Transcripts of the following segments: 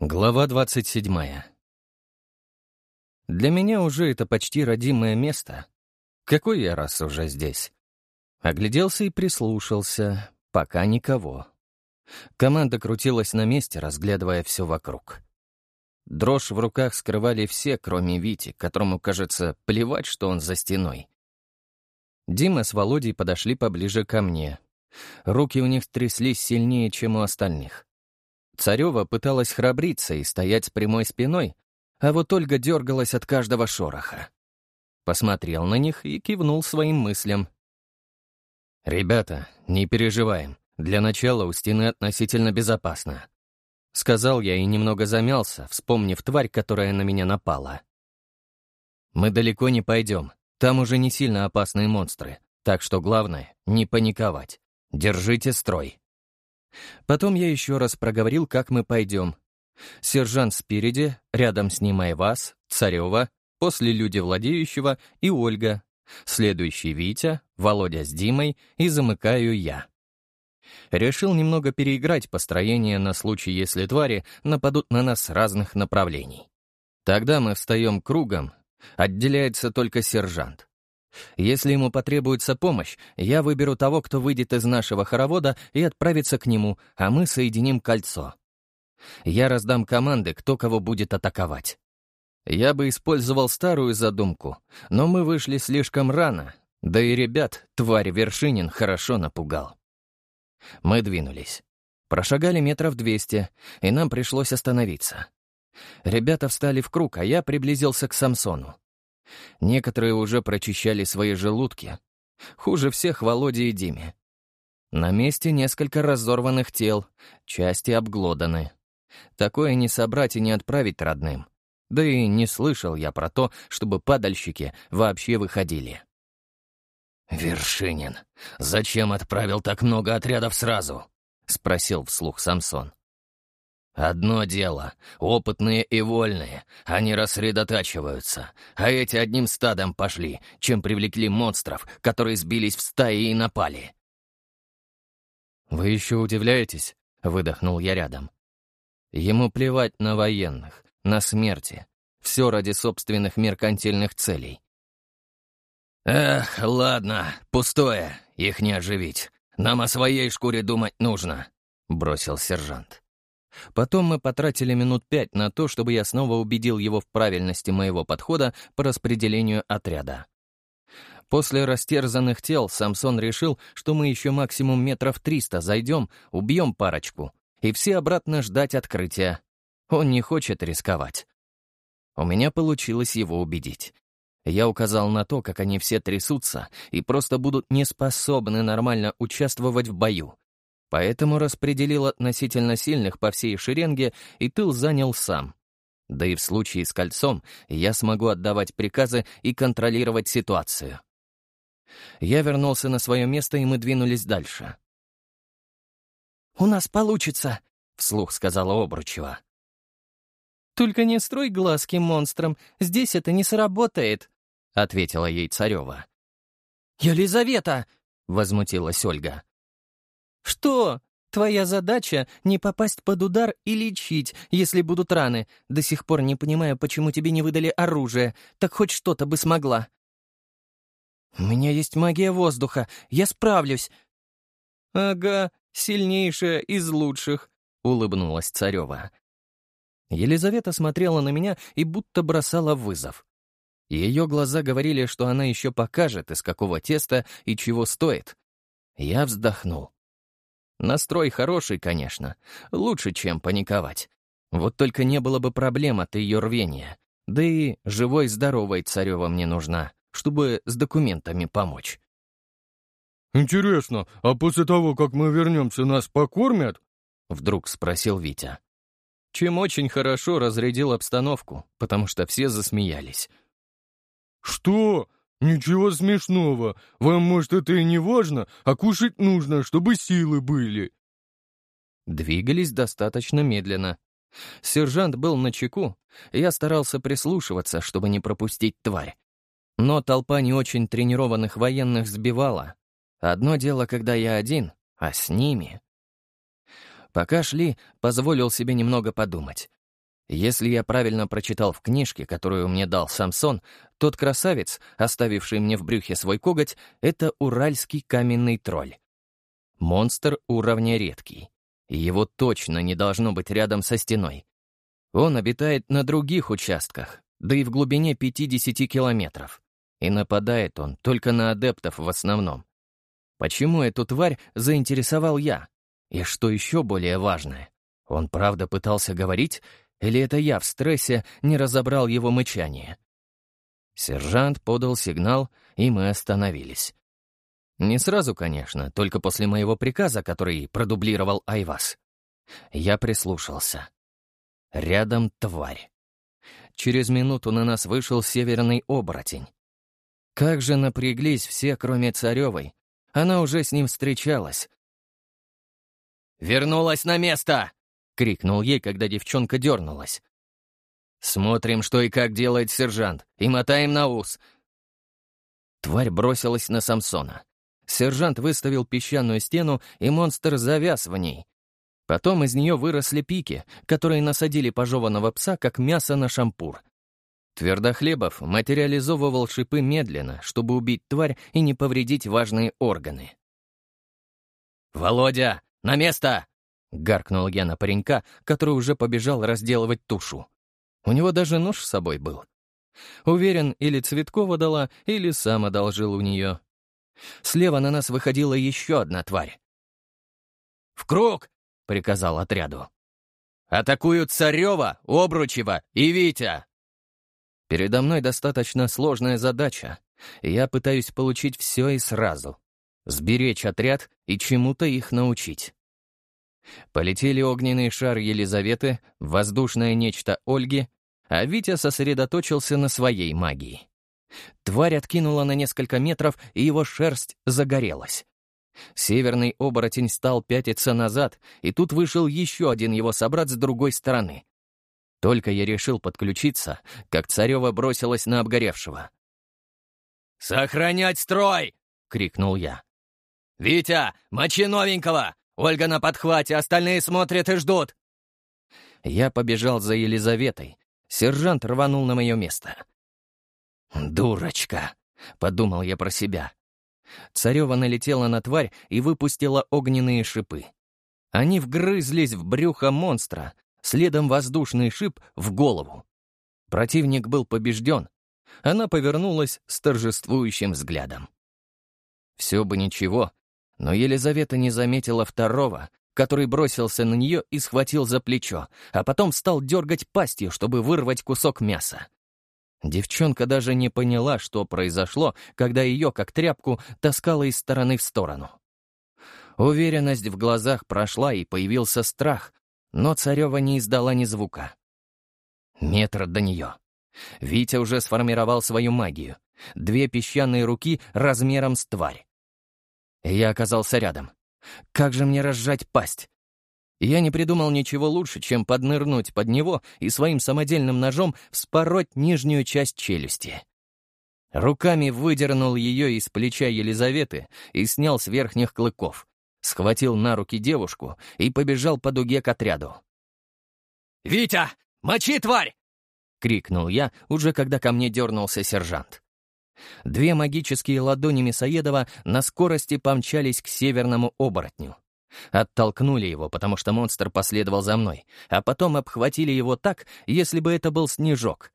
Глава 27. Для меня уже это почти родимое место. Какой я раз уже здесь? Огляделся и прислушался. Пока никого. Команда крутилась на месте, разглядывая все вокруг. Дрожь в руках скрывали все, кроме Вити, которому, кажется, плевать, что он за стеной. Дима с Володей подошли поближе ко мне. Руки у них тряслись сильнее, чем у остальных. Царева пыталась храбриться и стоять с прямой спиной, а вот Ольга дергалась от каждого шороха. Посмотрел на них и кивнул своим мыслям. «Ребята, не переживаем. Для начала у стены относительно безопасно», — сказал я и немного замялся, вспомнив тварь, которая на меня напала. «Мы далеко не пойдем. Там уже не сильно опасные монстры, так что главное — не паниковать. Держите строй». Потом я еще раз проговорил, как мы пойдем. Сержант спереди, рядом с ним Айвас, Царева, после люди владеющего и Ольга. Следующий Витя, Володя с Димой и замыкаю я. Решил немного переиграть построение на случай, если твари нападут на нас с разных направлений. Тогда мы встаем кругом, отделяется только сержант. Если ему потребуется помощь, я выберу того, кто выйдет из нашего хоровода и отправится к нему, а мы соединим кольцо. Я раздам команды, кто кого будет атаковать. Я бы использовал старую задумку, но мы вышли слишком рано, да и ребят тварь Вершинин хорошо напугал. Мы двинулись. Прошагали метров двести, и нам пришлось остановиться. Ребята встали в круг, а я приблизился к Самсону. Некоторые уже прочищали свои желудки. Хуже всех Володе и Диме. На месте несколько разорванных тел, части обглоданы. Такое не собрать и не отправить родным. Да и не слышал я про то, чтобы падальщики вообще выходили. «Вершинин, зачем отправил так много отрядов сразу?» — спросил вслух Самсон. Одно дело — опытные и вольные, они рассредотачиваются, а эти одним стадом пошли, чем привлекли монстров, которые сбились в стаи и напали. «Вы еще удивляетесь?» — выдохнул я рядом. Ему плевать на военных, на смерти. Все ради собственных меркантильных целей. «Эх, ладно, пустое, их не оживить. Нам о своей шкуре думать нужно», — бросил сержант. Потом мы потратили минут пять на то, чтобы я снова убедил его в правильности моего подхода по распределению отряда. После растерзанных тел Самсон решил, что мы еще максимум метров триста зайдем, убьем парочку, и все обратно ждать открытия. Он не хочет рисковать. У меня получилось его убедить. Я указал на то, как они все трясутся и просто будут не способны нормально участвовать в бою. Поэтому распределил относительно сильных по всей шеренге, и тыл занял сам. Да и в случае с кольцом я смогу отдавать приказы и контролировать ситуацию. Я вернулся на свое место, и мы двинулись дальше. «У нас получится», — вслух сказала Обручева. «Только не строй глазки монстрам, здесь это не сработает», — ответила ей Царева. «Елизавета!» — возмутилась Ольга. «Что? Твоя задача — не попасть под удар и лечить, если будут раны. До сих пор не понимаю, почему тебе не выдали оружие. Так хоть что-то бы смогла». «У меня есть магия воздуха. Я справлюсь». «Ага, сильнейшая из лучших», — улыбнулась Царева. Елизавета смотрела на меня и будто бросала вызов. Ее глаза говорили, что она еще покажет, из какого теста и чего стоит. Я вздохнул. Настрой хороший, конечно. Лучше, чем паниковать. Вот только не было бы проблем от ее рвения. Да и живой-здоровой Царева мне нужна, чтобы с документами помочь. «Интересно, а после того, как мы вернемся, нас покормят?» — вдруг спросил Витя. Чем очень хорошо разрядил обстановку, потому что все засмеялись. «Что? «Ничего смешного. Вам, может, это и не важно, а кушать нужно, чтобы силы были». Двигались достаточно медленно. Сержант был на чеку, я старался прислушиваться, чтобы не пропустить тварь. Но толпа не очень тренированных военных сбивала. Одно дело, когда я один, а с ними... Пока шли, позволил себе немного подумать. Если я правильно прочитал в книжке, которую мне дал Самсон, тот красавец, оставивший мне в брюхе свой коготь, — это уральский каменный тролль. Монстр уровня редкий. Его точно не должно быть рядом со стеной. Он обитает на других участках, да и в глубине 50 километров. И нападает он только на адептов в основном. Почему эту тварь заинтересовал я? И что еще более важное, он правда пытался говорить, или это я в стрессе не разобрал его мычание? Сержант подал сигнал, и мы остановились. Не сразу, конечно, только после моего приказа, который продублировал Айвас. Я прислушался. Рядом тварь. Через минуту на нас вышел северный оборотень. Как же напряглись все, кроме Царевой. Она уже с ним встречалась. «Вернулась на место!» — крикнул ей, когда девчонка дернулась. «Смотрим, что и как делает сержант, и мотаем на ус». Тварь бросилась на Самсона. Сержант выставил песчаную стену, и монстр завяз в ней. Потом из нее выросли пики, которые насадили пожеванного пса, как мясо на шампур. Твердохлебов материализовывал шипы медленно, чтобы убить тварь и не повредить важные органы. «Володя, на место!» Гаркнул я на паренька, который уже побежал разделывать тушу. У него даже нож с собой был. Уверен, или Цветкова дала, или сам одолжил у нее. Слева на нас выходила еще одна тварь. «В круг!» — приказал отряду. «Атакуют Царева, Обручева и Витя!» Передо мной достаточно сложная задача, я пытаюсь получить все и сразу. Сберечь отряд и чему-то их научить. Полетели огненный шар Елизаветы, воздушное нечто Ольги, а Витя сосредоточился на своей магии. Тварь откинула на несколько метров, и его шерсть загорелась. Северный оборотень стал пятиться назад, и тут вышел еще один его собрат с другой стороны. Только я решил подключиться, как Царева бросилась на обгоревшего. «Сохранять строй!» — крикнул я. «Витя, мочи новенького! Ольга на подхвате, остальные смотрят и ждут!» Я побежал за Елизаветой. Сержант рванул на мое место. «Дурочка!» — подумал я про себя. Царева налетела на тварь и выпустила огненные шипы. Они вгрызлись в брюхо монстра, следом воздушный шип в голову. Противник был побежден. Она повернулась с торжествующим взглядом. Все бы ничего, но Елизавета не заметила второго, который бросился на нее и схватил за плечо, а потом стал дергать пастью, чтобы вырвать кусок мяса. Девчонка даже не поняла, что произошло, когда ее, как тряпку, таскала из стороны в сторону. Уверенность в глазах прошла, и появился страх, но Царева не издала ни звука. Метр до нее. Витя уже сформировал свою магию. Две песчаные руки размером с тварь. Я оказался рядом. Как же мне разжать пасть? Я не придумал ничего лучше, чем поднырнуть под него и своим самодельным ножом вспороть нижнюю часть челюсти. Руками выдернул ее из плеча Елизаветы и снял с верхних клыков. Схватил на руки девушку и побежал по дуге к отряду. «Витя, мочи, тварь!» — крикнул я, уже когда ко мне дернулся сержант. Две магические ладони Мясоедова на скорости помчались к северному оборотню. Оттолкнули его, потому что монстр последовал за мной, а потом обхватили его так, если бы это был снежок.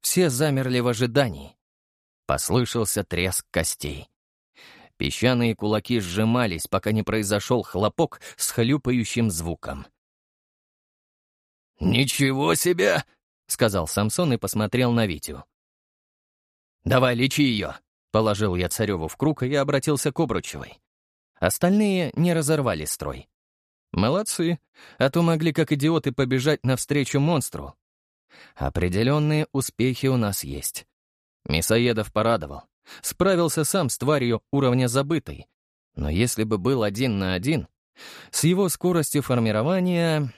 Все замерли в ожидании. Послышался треск костей. Песчаные кулаки сжимались, пока не произошел хлопок с хлюпающим звуком. «Ничего себе!» — сказал Самсон и посмотрел на Витю. «Давай, лечи ее!» — положил я Цареву в круг и обратился к Обручевой. Остальные не разорвали строй. Молодцы, а то могли как идиоты побежать навстречу монстру. Определенные успехи у нас есть. Мясоедов порадовал. Справился сам с тварью уровня забытой. Но если бы был один на один, с его скоростью формирования...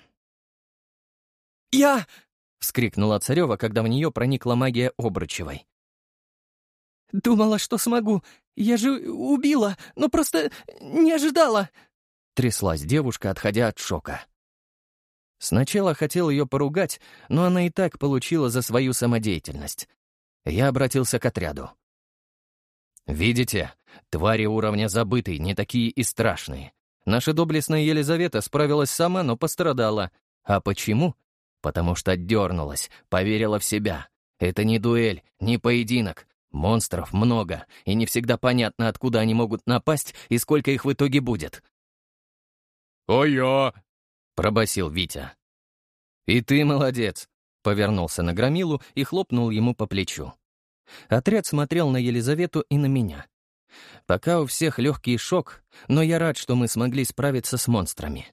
«Я!» — вскрикнула Царева, когда в нее проникла магия Обручевой. «Думала, что смогу. Я же убила, но просто не ожидала!» Тряслась девушка, отходя от шока. Сначала хотел ее поругать, но она и так получила за свою самодеятельность. Я обратился к отряду. «Видите, твари уровня забытый не такие и страшные. Наша доблестная Елизавета справилась сама, но пострадала. А почему? Потому что дернулась, поверила в себя. Это не дуэль, не поединок. Монстров много, и не всегда понятно, откуда они могут напасть и сколько их в итоге будет. «А — пробасил Витя. «И ты молодец», — повернулся на Громилу и хлопнул ему по плечу. Отряд смотрел на Елизавету и на меня. Пока у всех легкий шок, но я рад, что мы смогли справиться с монстрами.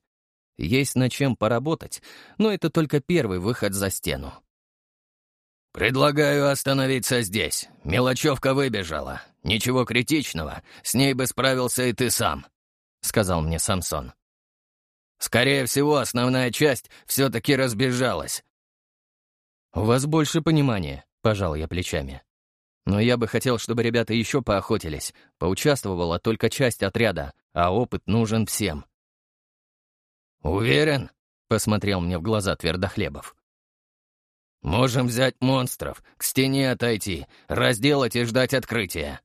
Есть над чем поработать, но это только первый выход за стену. «Предлагаю остановиться здесь. Мелочевка выбежала. Ничего критичного. С ней бы справился и ты сам», — сказал мне Самсон. «Скорее всего, основная часть все-таки разбежалась». «У вас больше понимания», — пожал я плечами. «Но я бы хотел, чтобы ребята еще поохотились. Поучаствовала только часть отряда, а опыт нужен всем». «Уверен?» — посмотрел мне в глаза Твердохлебов. «Можем взять монстров, к стене отойти, разделать и ждать открытия».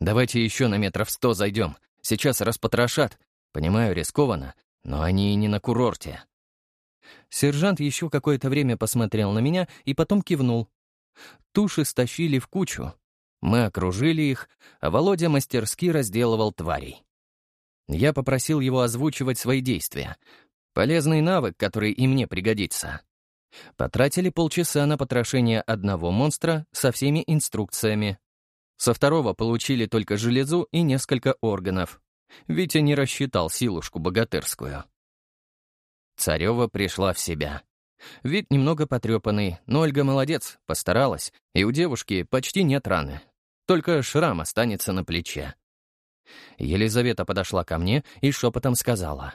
«Давайте еще на метров сто зайдем. Сейчас распотрошат. Понимаю, рискованно, но они и не на курорте». Сержант еще какое-то время посмотрел на меня и потом кивнул. Туши стащили в кучу. Мы окружили их, а Володя мастерски разделывал тварей. Я попросил его озвучивать свои действия. Полезный навык, который и мне пригодится. Потратили полчаса на потрошение одного монстра со всеми инструкциями. Со второго получили только железу и несколько органов. Витя не рассчитал силушку богатырскую. Царева пришла в себя. Вид немного потрепанный, но Ольга молодец, постаралась, и у девушки почти нет раны. Только шрам останется на плече. Елизавета подошла ко мне и шепотом сказала.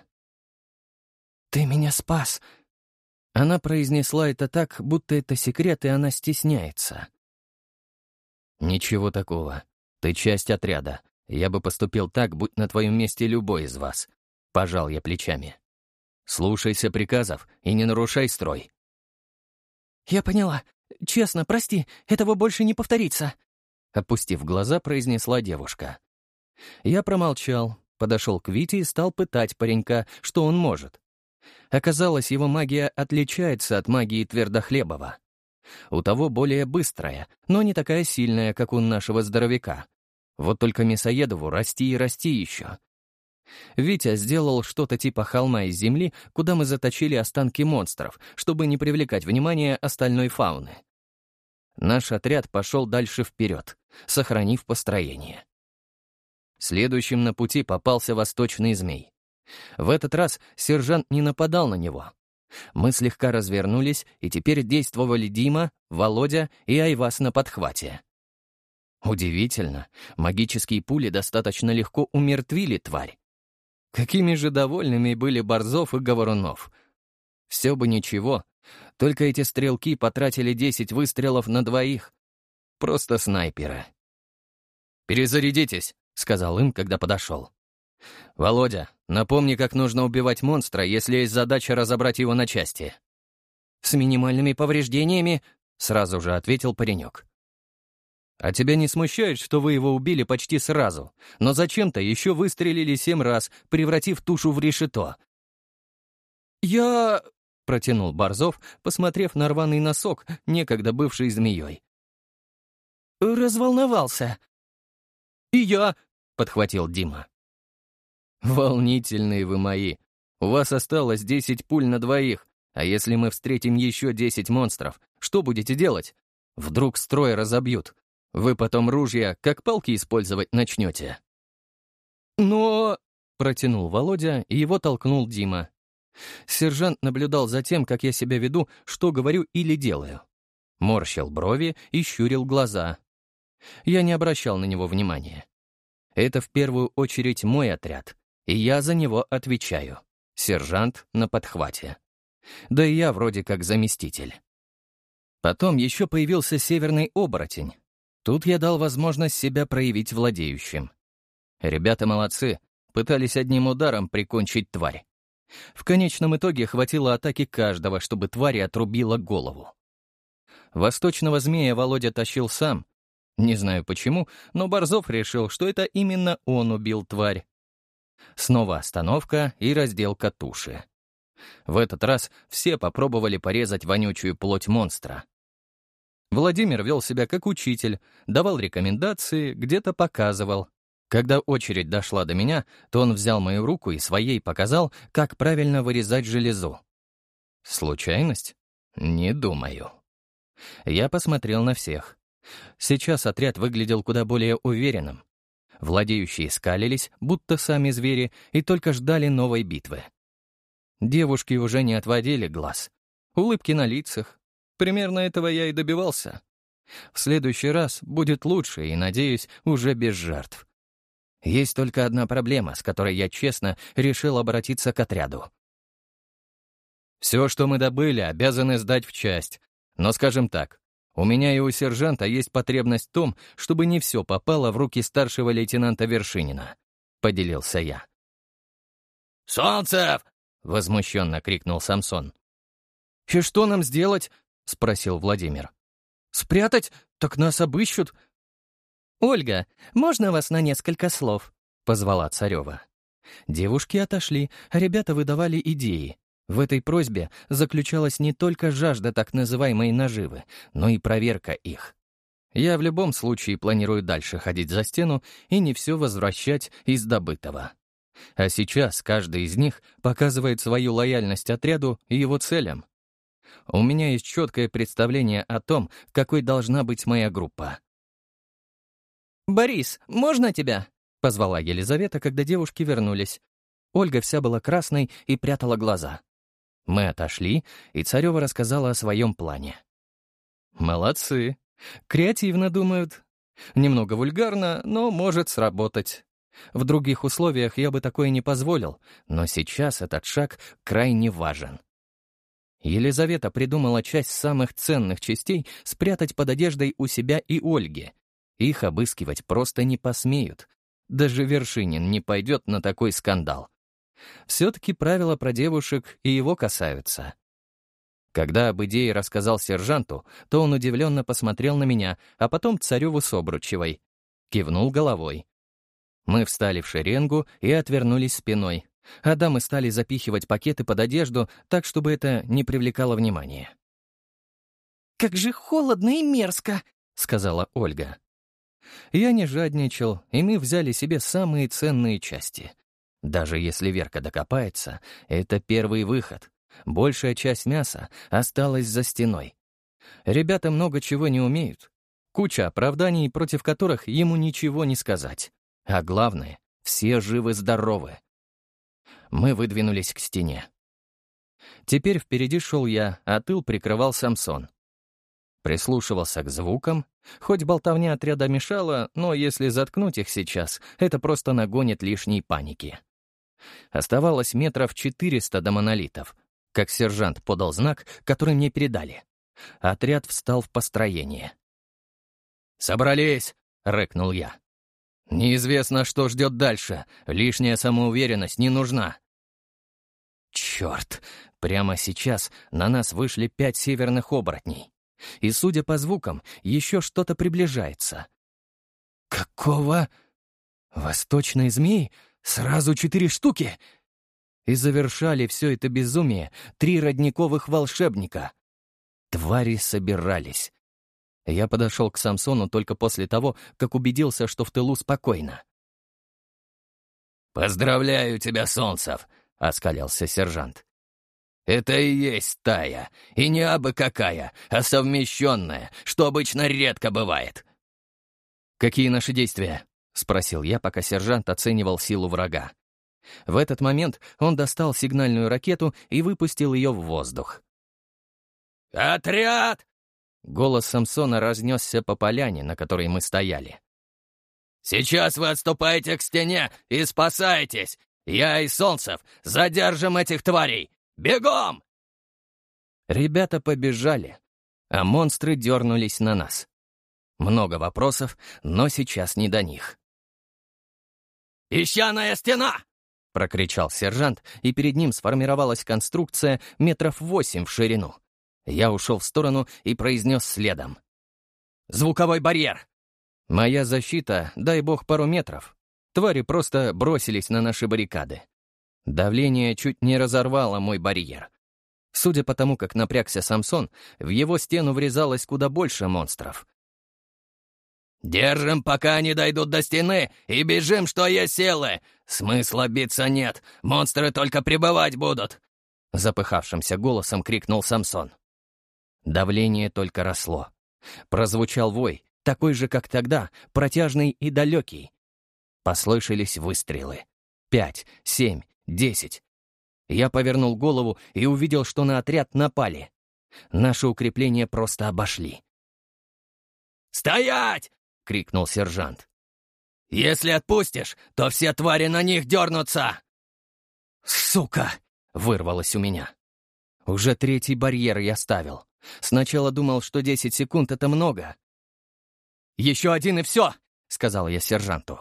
«Ты меня спас. Она произнесла это так, будто это секрет, и она стесняется. «Ничего такого. Ты часть отряда. Я бы поступил так, будь на твоем месте любой из вас». Пожал я плечами. «Слушайся приказов и не нарушай строй». «Я поняла. Честно, прости, этого больше не повторится», — опустив глаза, произнесла девушка. Я промолчал, подошел к Вите и стал пытать паренька, что он может. Оказалось, его магия отличается от магии Твердохлебова. У того более быстрая, но не такая сильная, как у нашего здоровяка. Вот только Мясоедову расти и расти еще. Витя сделал что-то типа холма из земли, куда мы заточили останки монстров, чтобы не привлекать внимание остальной фауны. Наш отряд пошел дальше вперед, сохранив построение. Следующим на пути попался восточный змей. В этот раз сержант не нападал на него. Мы слегка развернулись, и теперь действовали Дима, Володя и Айвас на подхвате. Удивительно, магические пули достаточно легко умертвили тварь. Какими же довольными были Борзов и Говорунов. Все бы ничего, только эти стрелки потратили 10 выстрелов на двоих. Просто снайперы. «Перезарядитесь», — сказал им, когда подошел. «Володя, напомни, как нужно убивать монстра, если есть задача разобрать его на части». «С минимальными повреждениями», — сразу же ответил паренек. «А тебя не смущает, что вы его убили почти сразу, но зачем-то еще выстрелили семь раз, превратив тушу в решето?» «Я...» — протянул Борзов, посмотрев на рваный носок, некогда бывший змеей. «Разволновался». «И я», — подхватил Дима. «Волнительные вы мои. У вас осталось десять пуль на двоих, а если мы встретим еще десять монстров, что будете делать? Вдруг строй разобьют. Вы потом ружья как палки использовать начнете». «Но...» — протянул Володя, и его толкнул Дима. Сержант наблюдал за тем, как я себя веду, что говорю или делаю. Морщил брови и щурил глаза. Я не обращал на него внимания. Это в первую очередь мой отряд, и я за него отвечаю. Сержант на подхвате. Да и я вроде как заместитель. Потом еще появился северный оборотень. Тут я дал возможность себя проявить владеющим. Ребята молодцы, пытались одним ударом прикончить тварь. В конечном итоге хватило атаки каждого, чтобы твари отрубила голову. Восточного змея Володя тащил сам. Не знаю почему, но Борзов решил, что это именно он убил тварь. Снова остановка и разделка туши. В этот раз все попробовали порезать вонючую плоть монстра. Владимир вел себя как учитель, давал рекомендации, где-то показывал. Когда очередь дошла до меня, то он взял мою руку и своей показал, как правильно вырезать железу. Случайность? Не думаю. Я посмотрел на всех. Сейчас отряд выглядел куда более уверенным. Владеющие скалились, будто сами звери, и только ждали новой битвы. Девушки уже не отводили глаз. Улыбки на лицах. Примерно этого я и добивался. В следующий раз будет лучше и, надеюсь, уже без жертв. Есть только одна проблема, с которой я честно решил обратиться к отряду. Все, что мы добыли, обязаны сдать в часть. Но, скажем так, у меня и у сержанта есть потребность в том, чтобы не все попало в руки старшего лейтенанта Вершинина. Поделился я. «Солнцев!» — возмущенно крикнул Самсон. «И что нам сделать?» — спросил Владимир. «Спрятать? Так нас обыщут». «Ольга, можно вас на несколько слов?» — позвала Царева. Девушки отошли, а ребята выдавали идеи. В этой просьбе заключалась не только жажда так называемой наживы, но и проверка их. Я в любом случае планирую дальше ходить за стену и не все возвращать из добытого. А сейчас каждый из них показывает свою лояльность отряду и его целям. У меня есть четкое представление о том, какой должна быть моя группа. «Борис, можно тебя?» — позвала Елизавета, когда девушки вернулись. Ольга вся была красной и прятала глаза. Мы отошли, и Царева рассказала о своем плане. «Молодцы. Креативно думают. Немного вульгарно, но может сработать. В других условиях я бы такое не позволил, но сейчас этот шаг крайне важен. Елизавета придумала часть самых ценных частей спрятать под одеждой у себя и Ольги. Их обыскивать просто не посмеют. Даже Вершинин не пойдет на такой скандал. Все-таки правила про девушек и его касаются. Когда об идее рассказал сержанту, то он удивленно посмотрел на меня, а потом цареву с Обручевой. Кивнул головой. Мы встали в шеренгу и отвернулись спиной, а дамы стали запихивать пакеты под одежду так, чтобы это не привлекало внимания. «Как же холодно и мерзко!» — сказала Ольга. Я не жадничал, и мы взяли себе самые ценные части. Даже если Верка докопается, это первый выход. Большая часть мяса осталась за стеной. Ребята много чего не умеют. Куча оправданий, против которых ему ничего не сказать. А главное, все живы-здоровы. Мы выдвинулись к стене. Теперь впереди шел я, а тыл прикрывал Самсон. Прислушивался к звукам. Хоть болтовня отряда мешала, но если заткнуть их сейчас, это просто нагонит лишней паники. Оставалось метров четыреста до монолитов, как сержант подал знак, который мне передали. Отряд встал в построение. «Собрались!» — рыкнул я. «Неизвестно, что ждет дальше. Лишняя самоуверенность не нужна». Черт! Прямо сейчас на нас вышли пять северных оборотней. И, судя по звукам, еще что-то приближается. Какого? Восточный змей? Сразу четыре штуки? И завершали все это безумие три родниковых волшебника. Твари собирались. Я подошел к Самсону только после того, как убедился, что в тылу спокойно. «Поздравляю тебя, Солнцев!» — оскалился сержант. «Это и есть стая, и не абы какая, а совмещенная, что обычно редко бывает». «Какие наши действия?» — спросил я, пока сержант оценивал силу врага. В этот момент он достал сигнальную ракету и выпустил ее в воздух. «Отряд!» Голос Самсона разнесся по поляне, на которой мы стояли. «Сейчас вы отступаете к стене и спасаетесь! Я и Солнцев задержим этих тварей! Бегом!» Ребята побежали, а монстры дернулись на нас. Много вопросов, но сейчас не до них. «Песчаная стена!» прокричал сержант, и перед ним сформировалась конструкция метров восемь в ширину. Я ушел в сторону и произнес следом. «Звуковой барьер!» Моя защита, дай бог, пару метров. Твари просто бросились на наши баррикады. Давление чуть не разорвало мой барьер. Судя по тому, как напрягся Самсон, в его стену врезалось куда больше монстров. «Держим, пока они дойдут до стены, и бежим, что есть силы! Смысла биться нет, монстры только прибывать будут!» Запыхавшимся голосом крикнул Самсон. Давление только росло. Прозвучал вой, такой же, как тогда, протяжный и далекий. Послышались выстрелы. Пять, семь, десять. Я повернул голову и увидел, что на отряд напали. Наши укрепления просто обошли. «Стоять!» — крикнул сержант. «Если отпустишь, то все твари на них дернутся!» «Сука!» — вырвалось у меня. Уже третий барьер я ставил. Сначала думал, что десять секунд — это много. «Еще один и все!» — сказал я сержанту.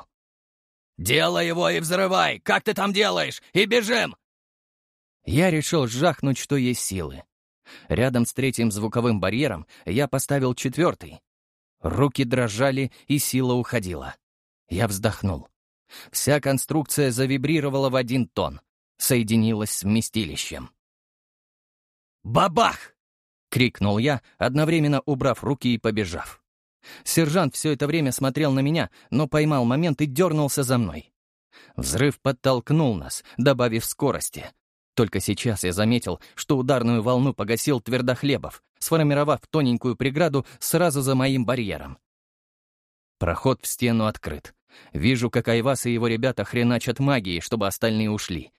«Делай его и взрывай! Как ты там делаешь? И бежим!» Я решил жахнуть, что есть силы. Рядом с третьим звуковым барьером я поставил четвертый. Руки дрожали, и сила уходила. Я вздохнул. Вся конструкция завибрировала в один тон, соединилась с вместилищем. «Бабах!» — крикнул я, одновременно убрав руки и побежав. Сержант все это время смотрел на меня, но поймал момент и дернулся за мной. Взрыв подтолкнул нас, добавив скорости. Только сейчас я заметил, что ударную волну погасил Твердохлебов, сформировав тоненькую преграду сразу за моим барьером. Проход в стену открыт. Вижу, как Айвас и его ребята хреначат магией, чтобы остальные ушли.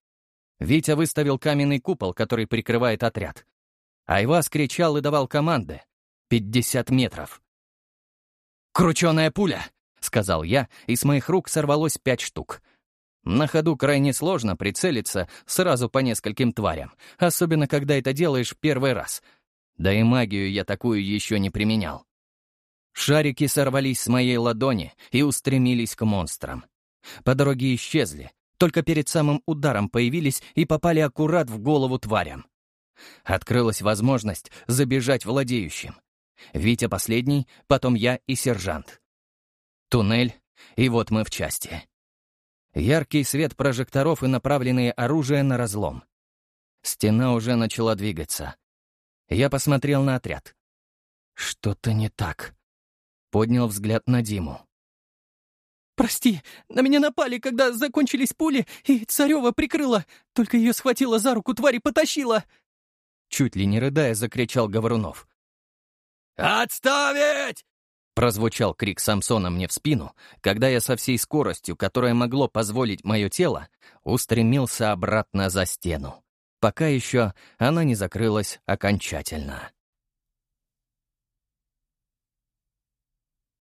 Витя выставил каменный купол, который прикрывает отряд. Айвас кричал и давал команды. «Пятьдесят метров!» «Крученая пуля!» — сказал я, и с моих рук сорвалось пять штук. На ходу крайне сложно прицелиться сразу по нескольким тварям, особенно когда это делаешь первый раз. Да и магию я такую еще не применял. Шарики сорвались с моей ладони и устремились к монстрам. По дороге исчезли, только перед самым ударом появились и попали аккурат в голову тварям. Открылась возможность забежать владеющим. Витя последний, потом я и сержант. Туннель, и вот мы в части. Яркий свет прожекторов и направленные оружия на разлом. Стена уже начала двигаться. Я посмотрел на отряд. Что-то не так. Поднял взгляд на Диму. «Прости, на меня напали, когда закончились пули, и Царева прикрыла, только ее схватила за руку тварь и потащила!» Чуть ли не рыдая, закричал Говорунов. «Отставить!» Прозвучал крик Самсона мне в спину, когда я со всей скоростью, которая могло позволить мое тело, устремился обратно за стену, пока еще она не закрылась окончательно.